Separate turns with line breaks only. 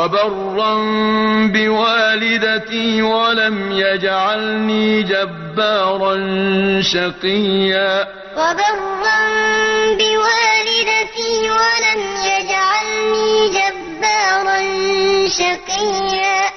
وبرا بوالدتي ولم يجعلني جبارا شقيا.
وبرا بوالدتي ولم يجعلني جبارا شقيا.